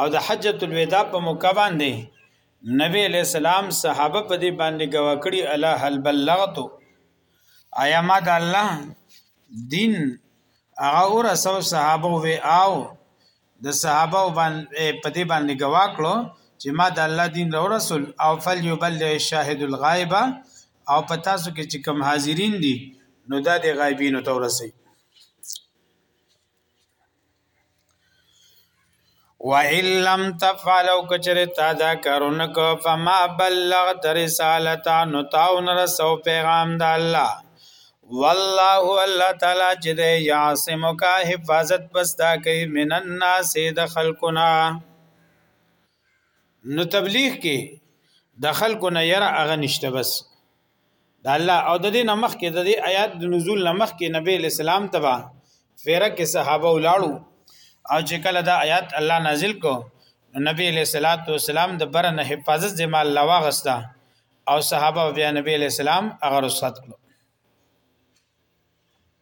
او د حجۃ الوداع په موقع باندې نبی علیہ السلام صحابه په دې باندې گوا کړی الا هل بلغتو آیا ما د الله دین هغه اور سو صحابه وی او د صحابه باندې په دې باندې گوا کړو چې ما د الله دین رو رسول او فل یبلغ شاهد الغائب او پتا سو کې چې کم حاضرین دي نو دا د غایبینو تورسي وَإِن لَّمْ تَفْعَلْ او کچره تا دا کارونه کو فما بلغت رسالتا نو تاو نه رسو پیغام د الله والله الله تعالی چې دی یعصمک حفاظت پستا کوي من الناس د خلقنا نو تبلیغ کې د خلقنا یره اغه نشته بس د الله او د دې نمخ کې د دې آیات د نزول نمخ کې نبی اسلام تبا فیره کې صحابه ولاړو او چې کله دا آیات الله نازل کو نبی علیہ الصلات والسلام د بر نه حفاظت ذمہ الله واغستا او صحابه بیا نبی علیہ السلام هغه رخصت کړو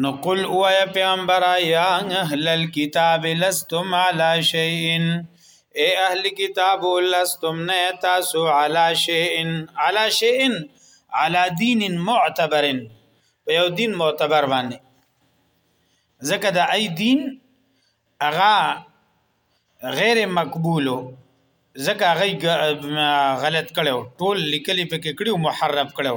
نو قل او یا پیغمبر یا اهل الكتاب لستم علی شیء اے اهل کتاب لستم نه تاسو علی شیء علی شیء علی دین معتبر په یو دین معتبر باندې ځکه د ای دین اغا غیر مقبولو ځکه هغه غلط کړو ټول لیکلي پکې کړو محرف کړو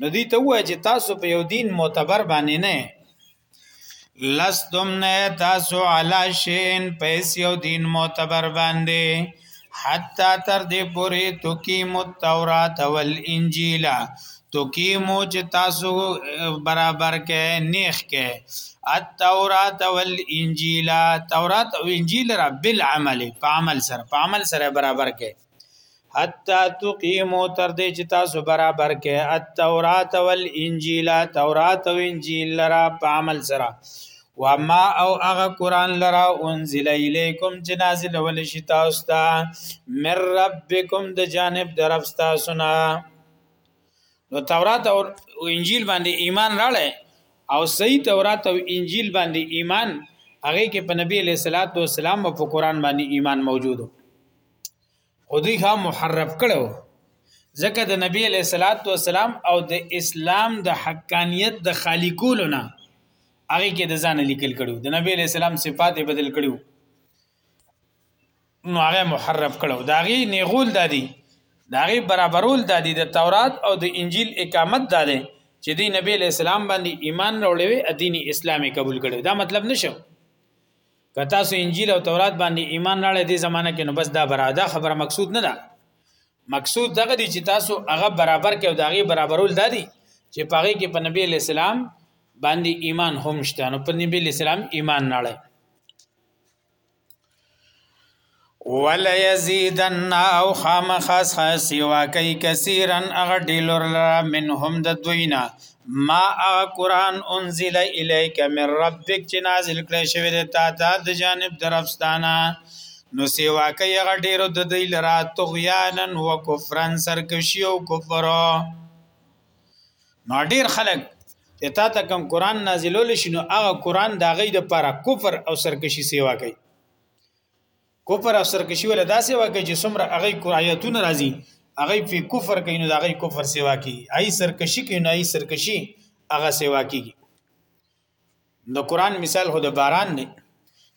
نو دې ته وای چې تاسو په یو دین معتبر باندې نه لستم نه تاسو علا شین پیس یو دین معتبر باندې حتا تر دې پورې تقیم التورات والانجیل تقیمو چې تاسو برابر کې نیخ کې التورات والانجیل تورات او انجیل را بالعمل په عمل سره په عمل سره برابر کې حتا تقیمو تر دې چې تاسو برابر کې التورات والانجیل تورات او انجیل لرا په عمل سره وما او هغه قران لرا انزل الیکم چې نازل ول شي تاسو ته من ربکم د جانب درف تاسو نه نو تورات او انجیل باندې ایمان راړې او صحیح تورات او انجیل باندې ایمان هغه کې په نبی علیہ الصلوۃ والسلام او په قران باندې ایمان موجودو خو دوی هم محرف کړو ځکه د نبی علیہ الصلات والسلام او د اسلام د حقانیت د خالقولو نه هغه کې د ځان لیکل کړو د نبی علیہ السلام صفات بدل کړو نو هغه محرف کړو داغي نیغول دادی داغي برابرول دادی د تورات او د انجیل اقامت دادی چې دی نبی علیہ السلام باندې ایمان راوړوي ادینی اسلامي قبول کړو دا مطلب نشو که تاسو انجیل او تورات باندې ایمان راړې دې زمانہ کې نو بس دا براده خبره مقصود نه ده مقصود دغه دي چې تاسو هغه برابر کې او داغي برابرول دادي چې پاره کې په نبی اسلام باندې ایمان هم شته نو په نبی اسلام ایمان راړې وليزيدن او خامخاس سیوا کوي کثیرا اغه ډیلور لرا منهم د دوینا ما اغه قران انزل الیک من ربک چې نازل کړي شوی د تا ته د جانب درفستانه نو سیوا کوي اغه ډیرو د دوی لرا طغیانا وکفرن سرکشی او کفر نو ډیر خلک چې تا ته کوم قران نازلول شي نو هغه قران دا غي د پر کفر او سرکشي سیوا کوي کفر او سرکشي ولا داسې واکه چې څومره هغه کو آیاتونه راځي هغه په کفر کوي نو هغه کفر سیوا کوي هي سرکشي کوي نه هي سرکشي هغه سیوا کوي د قران مثال هو د باران دی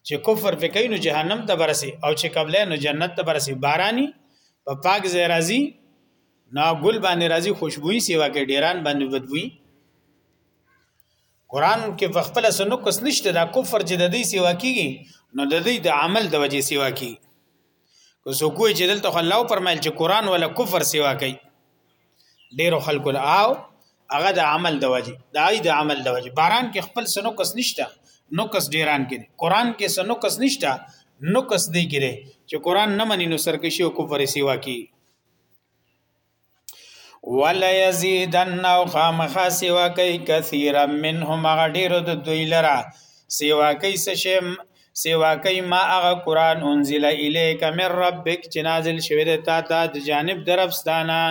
چې کفر په کوي نو جهنم ته برسي او چې قبله نو جنت ته برسي باراني په پا پاک ځای راځي نا ګل باندې راځي خوشبوئی سیوا کوي ډیران باندې بدبوئی قران کې په خپل سنو کس نشته دا کفر چې د دې سیوا کیږي نو د دې د عمل د وجې سیوا کی کو سو کوی چې دلته الله پرمایل چې قران ولا کفر سیوا کوي ډیرو خلکو له او هغه د عمل د وجې د ای د عمل د وجې باران کې خپل سنو کس نشته نو کس ډیران کې قران کې سنو کس نشته نو کس دی کې چې قران نه مني نو سرکشي او کفر سیوا کی ولا یزیدن او خامخا سوا کوي کثیرا منهم غډیر د دوی لرا سوا کوي سشم سوا کوي ما هغه قران انزل الیک من ربک چې نازل شوی د تا ته د جانب درفستانه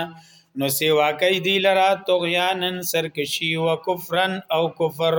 نو سوا کوي دی لرا طغیانن سرکشی و کفرن او کفر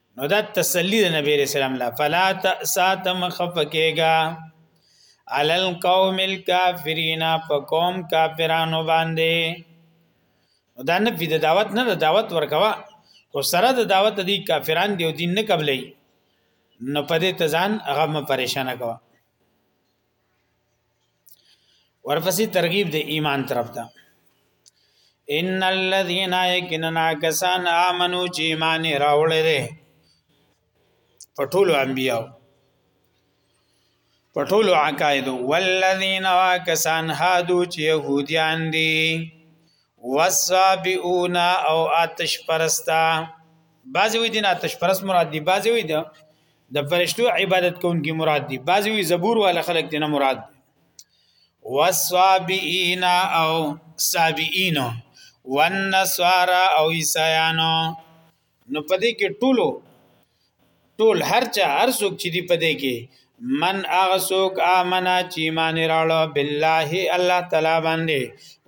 نو دا تسلی د نبی رسول الله لا فلا تاساتم خفکیگا علل قوم الکافرین فقوم کافرانو باندې دا نه د دعوت نه د دعوت ورکوا خو سره د دعوت دی کافران دی دین نه قبلې نو پدې تزان هغه م پریشان کوا ورپسې ترغیب د ایمان طرف ته ان الذين يكننا كسان امنو چې ایمان راوړل دي پټول انبیاء پټول عقاید والذین واکسان هادو چې يهوديان دي وصابئون او آتش پرستا بعضی وی دین آتش پرست مراد دی بعضی وی دا د فرشتو عبادت کوونکي مراد دي بعضی وی زبور والا خلق دي نه مراد دي والصابئین او صابئین والنصارى او عیسایانو نو پدې کې ټولو ټول هر چا هر څوک چې دی پدې کې من اغه څوک امنا چې مان راړو بالله الله تعالی باندې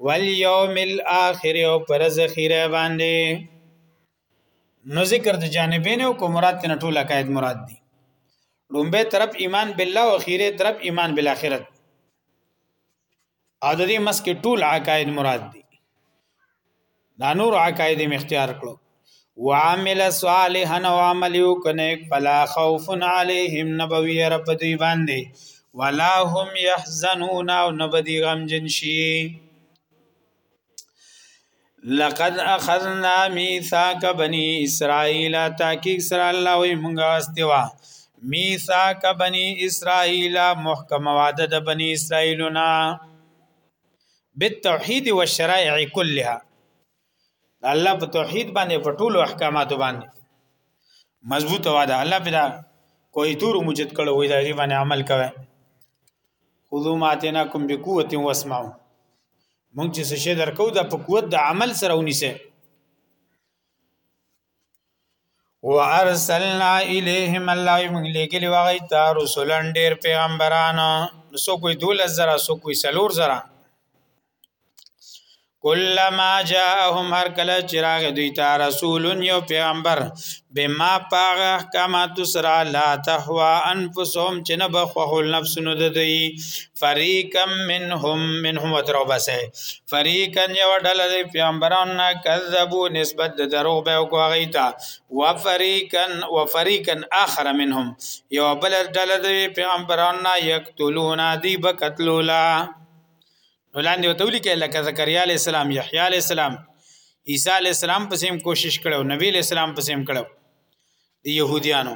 والیوم الاخر او پر ذخیره باندې نو ذکر د جانبین او کو مراد تن ټول عقاید مراد دي لومبه طرف ایمان بالله او اخیره طرف ایمان بالاخره او د دې مسک ټول عقاید مراد دي دا نور عقاید می اختیار کړو وعمل صالحا وعمل يكنك فلا خوف عليهم نبوي رب دی باندې ولا هم يحزنون او نبدي غم جنشي لقد اخذنا ميثاق بني اسرائيل تاکي سره الله وي مونږه استوا ميثاق بني اسرائيل محکم وعده د بني اسرائيلنا بالتوحید والشرائع كلها الله په توحید باندې په ټولو احکاماتو باندې مضبوط وعده الله پیدا کوئی تور موجد کړه وای دا باندې عمل کوي خذو ماتناکم بقوت واسمعوا مونږ چې څه درکو دا په قوت د عمل سره ونیسه وارسلنا الیهم الله موږ لګلی وغی تا رسولان ډیر پیغمبرانو سو کوئی دول زرا سو کوئی سلور زرا کلما جاءهم هر کله چراغ دوی ته رسول یو پیغمبر بما پاغ احکامات سرا لا تهوا انفسهم چې نه بخوه نفسونو د دوی فریقا منهم منهم ودرو بسه فریقا یو ډله دی پیغمبران نه کذبو نسبت د دروغ به او کوغی تا و فریقا و فریقا اخر منهم یو بل ډله دی پیغمبران نه یقتلون دی بقتلولا ولاندې وتولی کې لکه زکریا علی السلام یحیی علی السلام عیسی علی السلام پسې کوشش کړو نبی علی السلام پسې کړو دی يهوديانو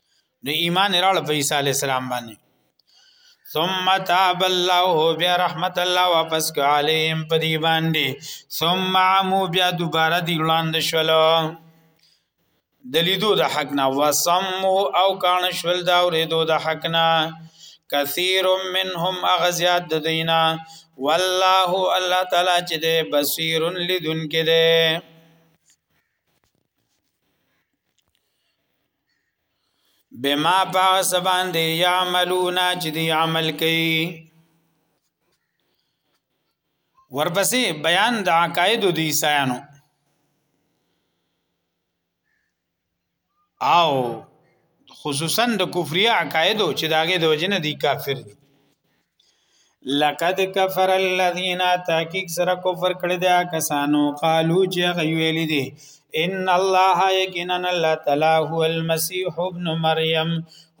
نو ایمان راړ په عیسی علی السلام باندې ثم تاب الله بیا رحمت الله واپس کالیم په دی باندې ثم عمو بیا دوباره دی وړاند شولو دلیدو د حق نه وسم او کان شول دا ورېدو د حق نه کثیر منهم اغزیات د دینا والله الله تعالی چې ده بصیر لدن کې ده بما پاس باندې یعملون چې دی عمل کوي ورپسې بیان د عقاید د عیسایانو او خصوصا د کفریه عقایدو چې داګه د وجنه دی کافر دي لقد کفر الذين تحقیق سره کفر کړی دا کسانو قالو چې غویل دي ان الله یقینا الله تعالی هو المسيح ابن مریم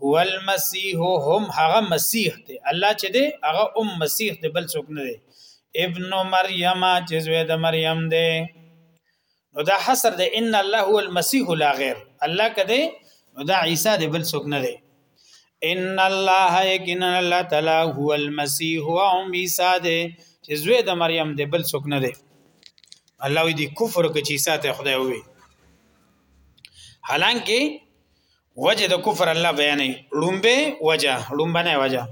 هو المسيح هم هغه مسیح دی الله چې دی هغه ام مسیح دی بل څوک نه دی ابن مریم چې زوی د مریم دی نو دا حصر د ان الله هو المسيح لا غیر الله کده نو دا عیسی دی بل څوک نه دی ان الله یقینا الله تعالی هو المسيح هو ام عیسی دی چې زوی د مریم دی بل څوک نه دی الله وی دی کفر کې چې عیسی ته خدای وی حالانکه وجه د کفر الله بیانې لومبه وجه لومبنه وجه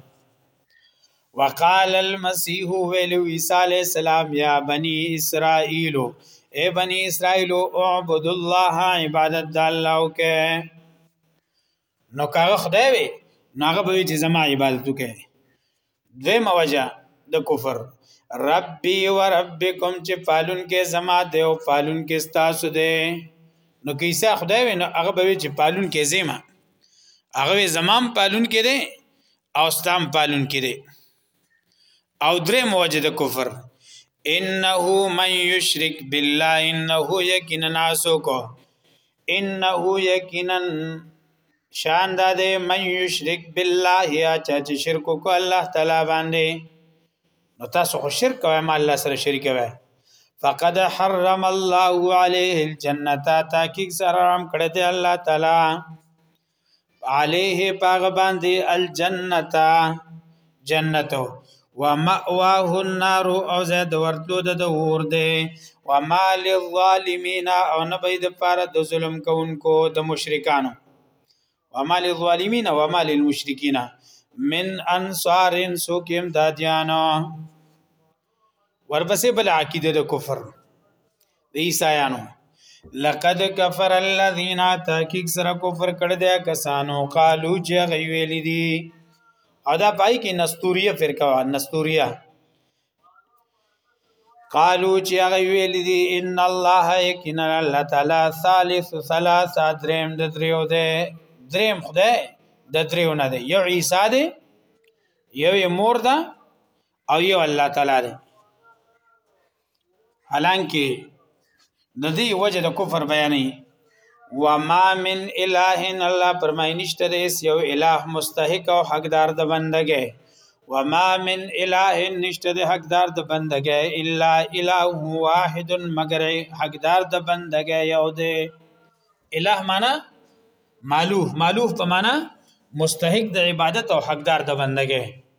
وقال المسيح ویلو عیسی علی السلام یا بنی اسرائیل اے بنی اسرائیل اعبد الله عبادت د الله وکه نو کاغه خدای وی ناغه به چې زما عبادت وکه دوی موجه د کفر ربي و ربکم چې پالون کې زما دی او پالون کې تاسو دی نو کیسه خدای وی نو هغه به چې پالون کې زما هغه زمام پالون کې دی او ستام پالون کې دی او درې موجه د کفر انه من یشرک بالله انه یقینا ناسوک انه یقینا شان دا دې من یشرک بالله یا چې شرک کو الله تعالی باندې نو تاسو خو شرک کوئ ما الله سره شریک وای فقد حرم الله عليه الجنه تاکي سره حرام کړی دی الله تعالی علیه پاغ باندې الجنتا جنتو ومأواه النار او زید ورتلو د اور دی وما للظالمین او نه بيد پاره د ظلم کوونکو د مشرکانو وما للظالمین وما للمشرکین من انصار سوکم دادیانو ورپسې بل عقیده د کفر د عیسایانو لقد کفر الذين تحقیق سره کفر کړ دې کسانو قالو چې غویل دي او دا پای کې نستوریه فرقه نستوریه قالو چې هغه ویل دي ان الله یقینا الله تعالی ثالث ثلاثه دریم د دریو ده دریم خدای د دریو نه ده یو عیسی ده یو مور ده او یو الله تعالی دی حالانکه د دې وجه د کفر بیانې وما من اله ان الله فرمای نشته دې یو اله مستحق او حقدار د بندګې وما من اله نشته دې حقدار د بندګې الا اله واحد مگر حقدار د بندګې یو دې اله معنا مالوف مالوف په معنا مستحق د عبادت او حقدار د بندګې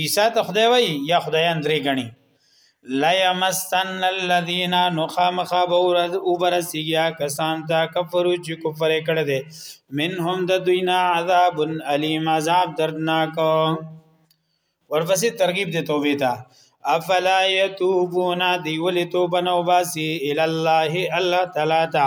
عیسی ته خدای وای یا خدایان درې غني لا یمسن الذین نخامخ بور او برسیا کسان تا کفرو چې کفر کړه دې منهم د دوینا عذاب الیم عذاب دردناک ورپسې ترغیب دې توبې ته افلا یتوبون دی ولی توبه نو باسی الی الله الله تعالی تا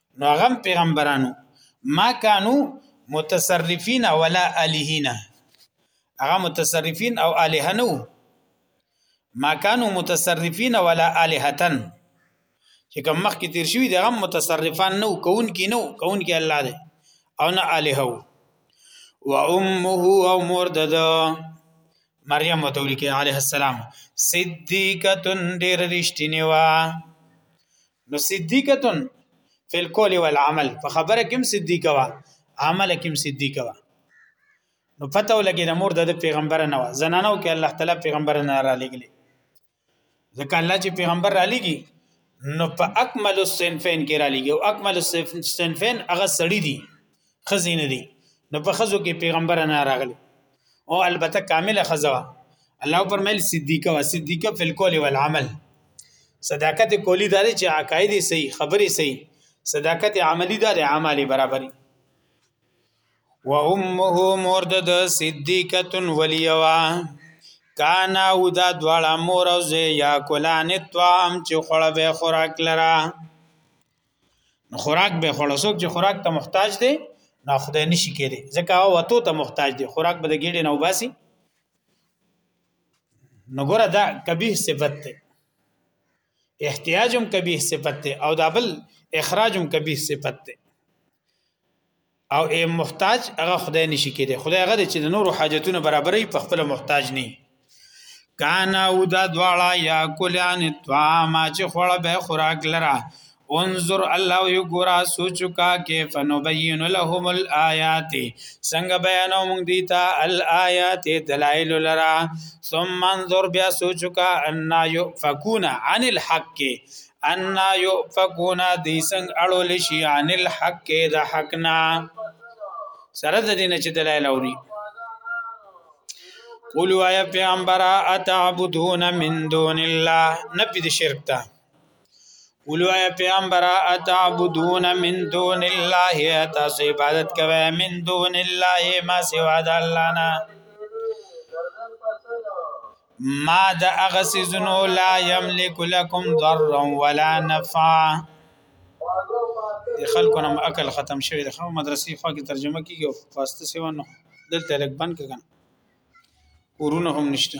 نو هغه پیغمبرانو ما کانو متصرفین ولا الہین هغه متصرفین او الہ نو ما کانو متصرفین ولا الہتن چې کوم مخ کې تیر شوی دغه متصرفان نو کون کې نو کون کې الله دی او نه الہ و امه او مور دده مریم وتولیکه علیه السلام صدیقه ډیر رښتینی و نو صدیقتن فی القول والعمل په خبره کې صدیقه وا عمل کې صدیقه وا نو پته ولګي د مور د پیغمبر نه وا زنانو کې الله تعالی پیغمبر نه را لګلی ځکه الله چې پیغمبر را لګي نو په اکمل الصنفین کې را لګي او اکمل الصنفین هغه سړی دی خزي نه دي نو په خزو کې پیغمبر نه راغلی او البته کامله خزوا الله پر مل صدیقه وا صدیقه فل کول او العمل صداقت کولی دار چې عقاید صحیح خبرې صحیح صداقت عملی دار عمل برابرۍ و امه مورد د صدیقه ولیوا کانا او دا دواړه مور او زه یا کولان توام چې خړبه خوراک لرا نو خوراک به خوړو څوک چې خوراک ته محتاج دی نو خدای نشي کېدی ځکه او وته ته محتاج دی خوراک به د ګېډې نه وباسي نو ګوره دا کبیه صفت دی احتیاجم کبیه صفت دی او دا بل اخراجم کبیه صفت دی او ای محتاج هغه خدای نشي کېده خدای هغه چې د نورو حاجتونه برابرې په خپل محتاج نه کان او دا دواړه یا کولان طعام چې خوړه به خوراک لرا انظر الله یو ګورا سوچو کا کیف نبین لهم الایات څنګه بیانو موږ دیتا الایات دلائل لرا ثم انظر بیا سوچو کا ان یفکون عن الحق ان یؤفکون دی سنگ اړول شي عن الحق د حقنا سره د دین چې دلایل اوري قولوا یا پیغمبر اتعبدون من دون الله نفي د شرک ته قولوا یا پیغمبر اتعبدون من دون الله تاسو عبادت کوئ من دون الله ما سوا د الله نه ما د هغه سيزونو لا يملك لكم ضرا ولا نفعا د خلکو نم عقل ختم شوی د خو مدرسې خو کې ترجمه کیږي او فاست سیوا نو دلته لګ بند کړه ورونه هم نشته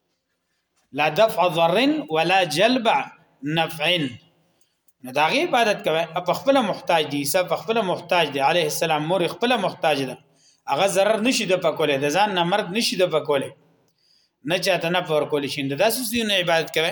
لا دفع ضر ولا جلب نفع نو دا غي عبادت کوي په خپل محتاج دي عیسی په خپل محتاج دي عليه السلام مور خپل محتاج ده هغه zarar نشي د پکوله د ځان نه مرګ نشي د پکوله نه چاته نه پور کول شي د داسې نه عبادت کوي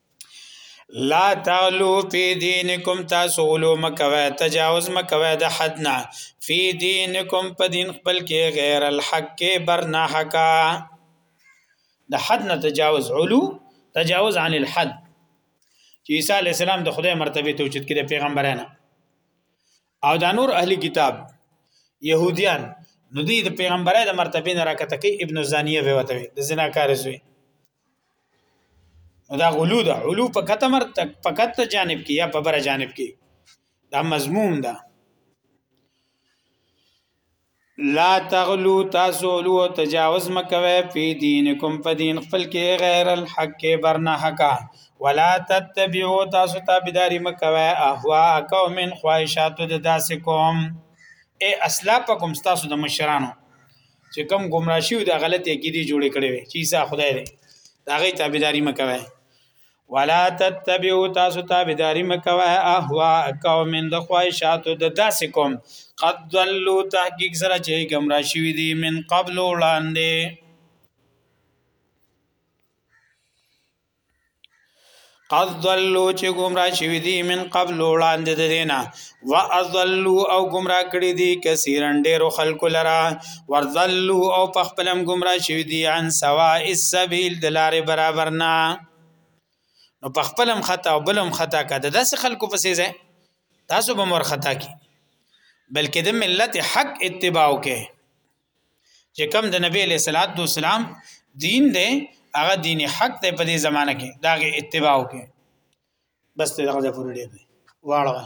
لا تعلو فی دینکم تاسو علو مکوه تجاوز مکوه د حدنا فی دینکم په دین خپل کې غیر الحق برنا حقا د حد نه تجاوز علو تجاوز عن الحد چې عیسی علی السلام د خدای مرتبه ته اوچت کړي پیغمبرانه او دا نور اهلی کتاب يهوديان نو دي د پیغمبرای د مرتبه نه راکته کې ابن زانیه به وته د زناکار زوی دا غلو ده علو په کته مر په کته جانب کې یا په بره جانب کې دا مضمون ده لا تغلو تاسو علو تجاوز مکوي په دینکم په دین خپل کې غیر الحق برنه حقا ولا تتبعوا تاسو تابعداري مکوي اهوا قوم خواهشات د داسې قوم اے اسلافکم تاسو د مشرانو چې کم گمراه شي د غلط عقیده جوړ کړي وي چې عیسی خدای دی دا غي تابعداري مکوي ولا تتبعوا تاسو تابعداري مکوي اهوا قوم د خواهشات د داسې قوم قد ضلوا تحقیق سره چې گمراه شي دي من قبل وړاندې قد ضلوا چې گمراه شوی دی من قبل وړاندې د دینه واضلوا او گمراه کړی دی کثیرن ډیرو خلکو لرا ورضلوا او پخپلم گمراه شوی دی عن سواء السبیل د لارې برابر نه نو پخپلم خطا او بلم خطا کده داسې خلکو پسې ځای تاسو به مور خطا کی بلکې د ملت حق اتباع وکړي چې کم د نبی له صلوات و سلام دین دی هغه دین حق دی په دې زمانہ کې دا اتباع وکړي بس ته دغه پورې دی واړه